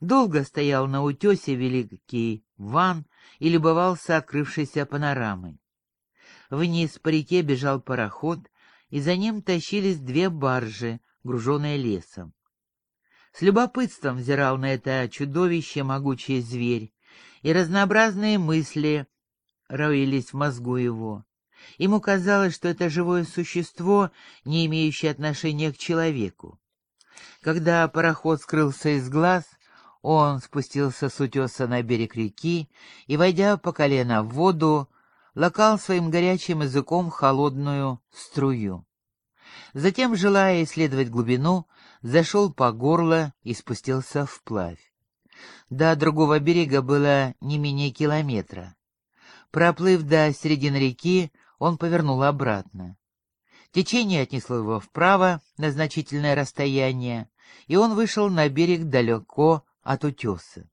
Долго стоял на утесе великий Ван и любовался открывшейся панорамой. Вниз по реке бежал пароход, и за ним тащились две баржи, груженные лесом. С любопытством взирал на это чудовище могучий зверь, и разнообразные мысли роились в мозгу его. Ему казалось, что это живое существо, не имеющее отношения к человеку. Когда пароход скрылся из глаз, он спустился с утеса на берег реки и, войдя по колено в воду, лакал своим горячим языком холодную струю. Затем, желая исследовать глубину, зашел по горло и спустился вплавь. До другого берега было не менее километра. Проплыв до середины реки, он повернул обратно. Течение отнесло его вправо на значительное расстояние, и он вышел на берег далеко от утеса.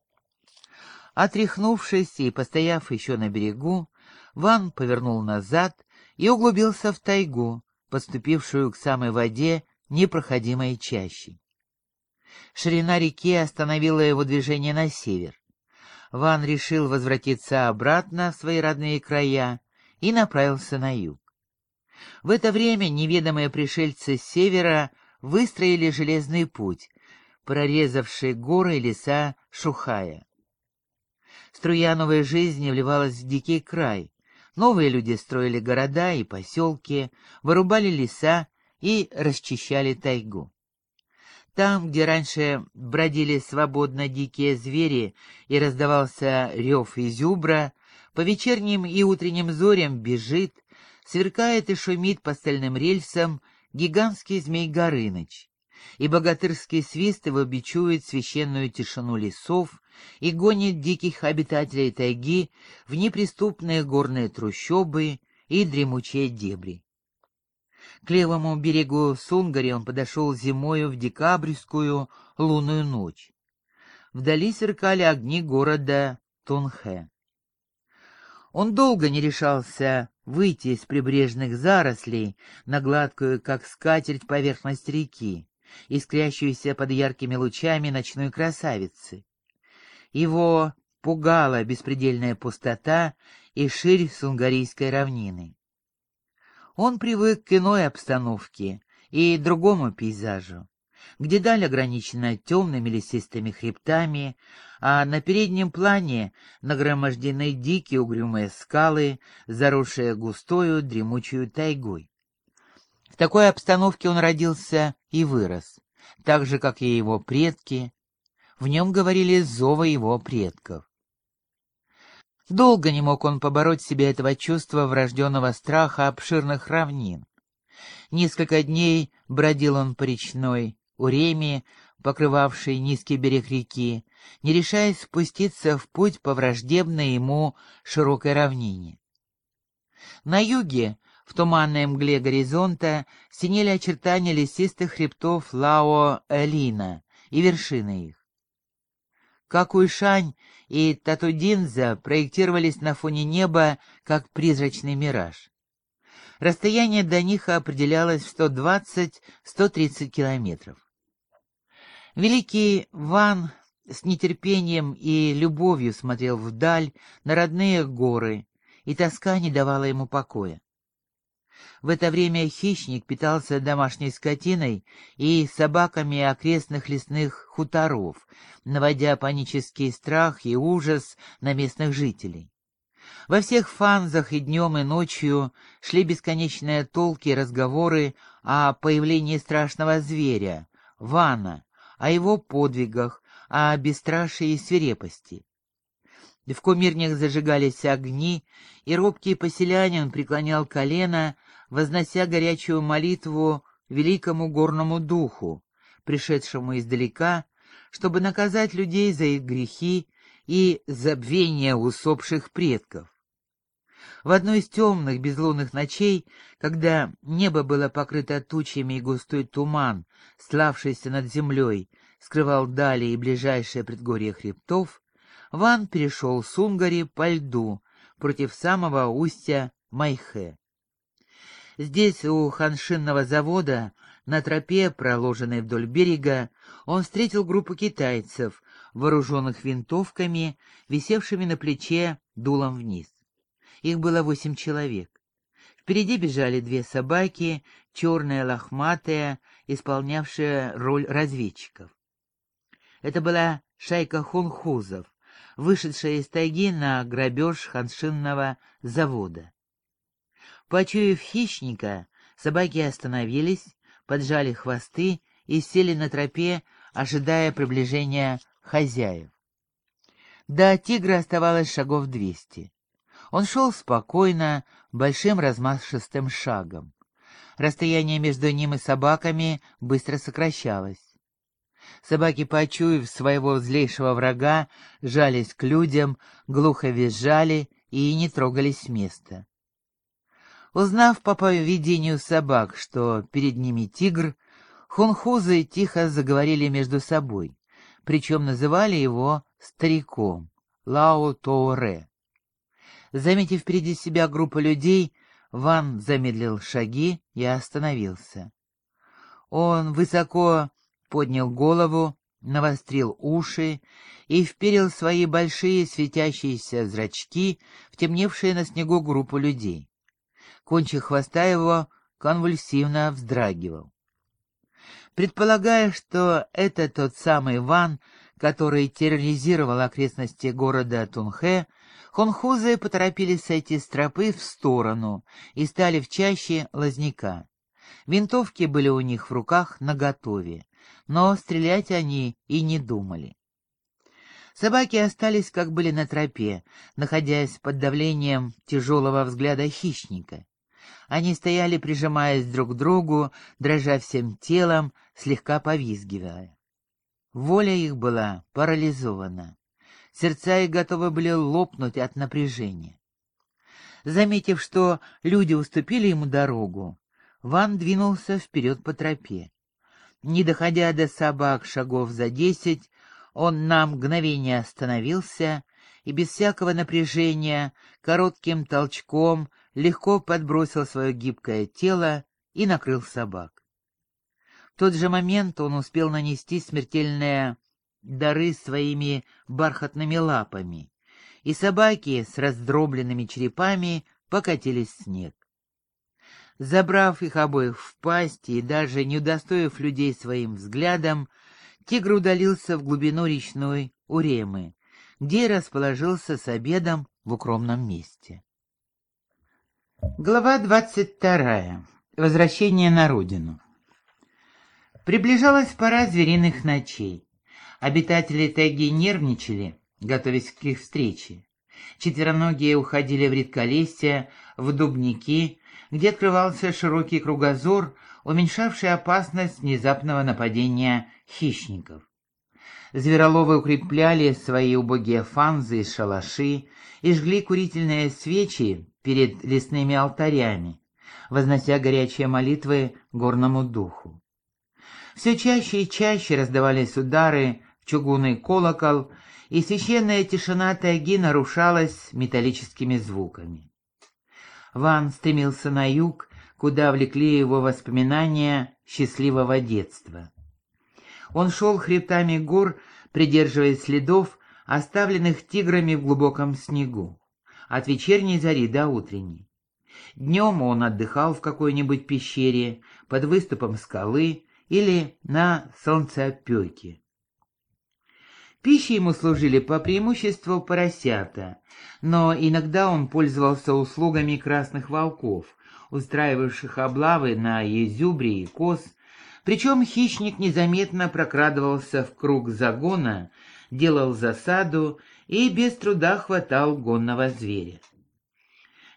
Отряхнувшись и постояв еще на берегу, Ван повернул назад и углубился в тайгу, подступившую к самой воде непроходимой чащей. Ширина реки остановила его движение на север. Ван решил возвратиться обратно в свои родные края и направился на юг. В это время неведомые пришельцы с севера выстроили железный путь, прорезавший горы и леса Шухая. Струя новой жизни вливалась в дикий край. Новые люди строили города и поселки, вырубали леса и расчищали тайгу. Там, где раньше бродили свободно дикие звери и раздавался рев изюбра, по вечерним и утренним зорям бежит, сверкает и шумит по стальным рельсам гигантский змей Горыныч, и богатырский свист его бичует священную тишину лесов и гонит диких обитателей тайги в неприступные горные трущобы и дремучие дебри. К левому берегу Сунгари он подошел зимою в декабрьскую лунную ночь. Вдали сверкали огни города Тунхэ. Он долго не решался выйти из прибрежных зарослей на гладкую, как скатерть, поверхность реки, искрящуюся под яркими лучами ночной красавицы. Его пугала беспредельная пустота и ширь сунгарийской равнины. Он привык к иной обстановке и другому пейзажу, где даль ограничена темными лесистыми хребтами, а на переднем плане нагромождены дикие угрюмые скалы, заросшие густою дремучую тайгой. В такой обстановке он родился и вырос, так же, как и его предки. В нем говорили зова его предков. Долго не мог он побороть себе этого чувства врожденного страха обширных равнин. Несколько дней бродил он по речной Уреме, покрывавшей низкий берег реки, не решаясь спуститься в путь по враждебной ему широкой равнине. На юге, в туманной мгле горизонта, синели очертания лесистых хребтов Лао-Элина и вершины их. Как Уйшань и Татудинза проектировались на фоне неба, как призрачный мираж. Расстояние до них определялось в 120-130 километров. Великий Ван с нетерпением и любовью смотрел вдаль на родные горы, и тоска не давала ему покоя. В это время хищник питался домашней скотиной и собаками окрестных лесных хуторов, наводя панический страх и ужас на местных жителей. Во всех фанзах и днем, и ночью шли бесконечные толки и разговоры о появлении страшного зверя, Вана, о его подвигах, о бесстрашии и свирепости. В кумирнях зажигались огни, и робкий поселянин преклонял колено, вознося горячую молитву великому горному духу, пришедшему издалека, чтобы наказать людей за их грехи и забвение усопших предков. В одной из темных безлунных ночей, когда небо было покрыто тучами и густой туман, славшийся над землей, скрывал дали и ближайшее предгорье хребтов, Ван перешел Сунгари по льду против самого устья Майхэ. Здесь, у ханшинного завода, на тропе, проложенной вдоль берега, он встретил группу китайцев, вооруженных винтовками, висевшими на плече дулом вниз. Их было восемь человек. Впереди бежали две собаки, черная лохматая, исполнявшая роль разведчиков. Это была шайка хунхузов, вышедшая из тайги на грабеж ханшинного завода. Почуяв хищника, собаки остановились, поджали хвосты и сели на тропе, ожидая приближения хозяев. До тигра оставалось шагов двести. Он шел спокойно, большим размашистым шагом. Расстояние между ним и собаками быстро сокращалось. Собаки, почуяв своего злейшего врага, жались к людям, глухо визжали и не трогались с места. Узнав по поведению собак, что перед ними тигр, хунхузы тихо заговорили между собой, причем называли его стариком, Лао Тоуре. Заметив впереди себя группу людей, Ван замедлил шаги и остановился. Он высоко поднял голову, навострил уши и вперил свои большие светящиеся зрачки в темневшие на снегу группу людей. Кончик хвоста его конвульсивно вздрагивал. Предполагая, что это тот самый Ван, который терроризировал окрестности города Тунхэ, Хонхузы поторопились сойти с тропы в сторону и стали в чаще лозняка. Винтовки были у них в руках наготове, но стрелять они и не думали. Собаки остались, как были на тропе, находясь под давлением тяжелого взгляда хищника. Они стояли, прижимаясь друг к другу, дрожа всем телом, слегка повизгивая. Воля их была парализована. Сердца их готовы были лопнуть от напряжения. Заметив, что люди уступили ему дорогу, Ван двинулся вперед по тропе. Не доходя до собак шагов за десять, он на мгновение остановился и без всякого напряжения коротким толчком легко подбросил свое гибкое тело и накрыл собак. В тот же момент он успел нанести смертельное дары своими бархатными лапами, и собаки с раздробленными черепами покатились в снег. Забрав их обоих в пасть и даже не удостоив людей своим взглядом, тигр удалился в глубину речной Уремы, где расположился с обедом в укромном месте. Глава двадцать вторая. Возвращение на родину. Приближалась пора звериных ночей. Обитатели тайги нервничали, готовясь к их встрече. Четвероногие уходили в редколесье, в дубники, где открывался широкий кругозор, уменьшавший опасность внезапного нападения хищников. Звероловы укрепляли свои убогие фанзы и шалаши и жгли курительные свечи перед лесными алтарями, вознося горячие молитвы горному духу. Все чаще и чаще раздавались удары в чугунный колокол, и священная тишина тайги нарушалась металлическими звуками. Ван стремился на юг, куда влекли его воспоминания счастливого детства. Он шел хребтами гор, придерживаясь следов, оставленных тиграми в глубоком снегу, от вечерней зари до утренней. Днем он отдыхал в какой-нибудь пещере, под выступом скалы или на солнцеопеке. Пищей ему служили по преимуществу поросята, но иногда он пользовался услугами красных волков, устраивавших облавы на езюбри и коз, причем хищник незаметно прокрадывался в круг загона, делал засаду и без труда хватал гонного зверя.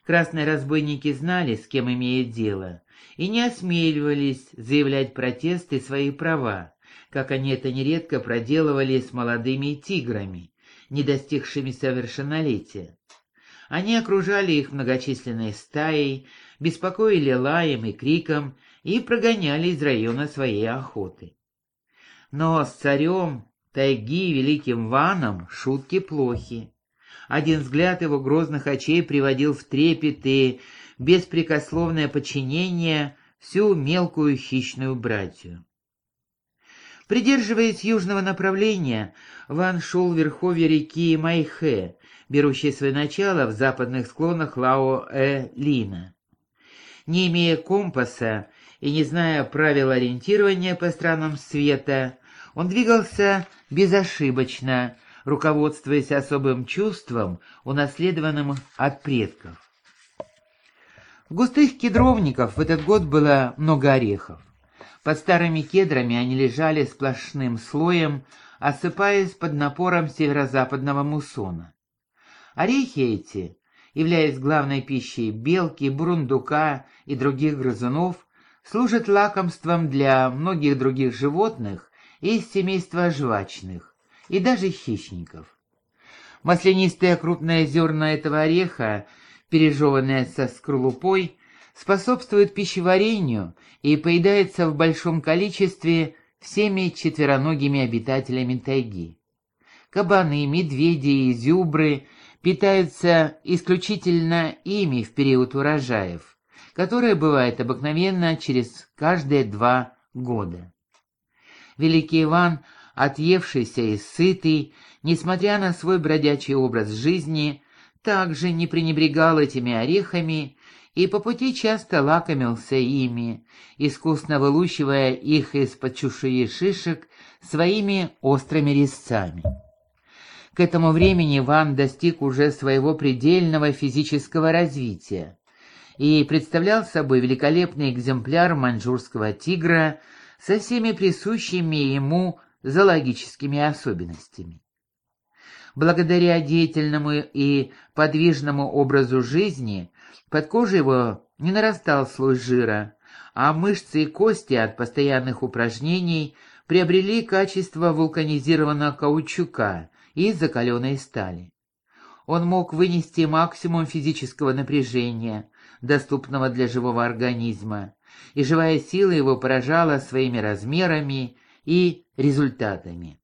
Красные разбойники знали, с кем имеют дело, и не осмеливались заявлять протесты свои права, как они это нередко проделывали с молодыми тиграми, не достигшими совершеннолетия. Они окружали их многочисленной стаей, беспокоили лаем и криком и прогоняли из района своей охоты. Но с царем тайги великим ваном шутки плохи. Один взгляд его грозных очей приводил в трепет и беспрекословное подчинение всю мелкую хищную братью. Придерживаясь южного направления, Ван шел в верховье реки Майхэ, берущей свое начало в западных склонах Лао-Э-Лина. Не имея компаса и не зная правил ориентирования по странам света, он двигался безошибочно, руководствуясь особым чувством, унаследованным от предков. В густых кедровников в этот год было много орехов. Под старыми кедрами они лежали сплошным слоем, осыпаясь под напором северо-западного муссона. Орехи эти, являясь главной пищей белки, бурундука и других грызунов, служат лакомством для многих других животных из семейства жвачных и даже хищников. Маслянистое крупное зерна этого ореха, пережеванное со скорлупой, способствует пищеварению и поедается в большом количестве всеми четвероногими обитателями тайги. Кабаны, медведи и зюбры питаются исключительно ими в период урожаев, которое бывает обыкновенно через каждые два года. Великий Иван, отъевшийся и сытый, несмотря на свой бродячий образ жизни, также не пренебрегал этими орехами и по пути часто лакомился ими, искусно вылущивая их из-под чушии шишек своими острыми резцами. К этому времени Иван достиг уже своего предельного физического развития и представлял собой великолепный экземпляр маньчжурского тигра со всеми присущими ему зоологическими особенностями. Благодаря деятельному и подвижному образу жизни под кожей его не нарастал слой жира, а мышцы и кости от постоянных упражнений приобрели качество вулканизированного каучука и закаленной стали. Он мог вынести максимум физического напряжения, доступного для живого организма, и живая сила его поражала своими размерами и результатами.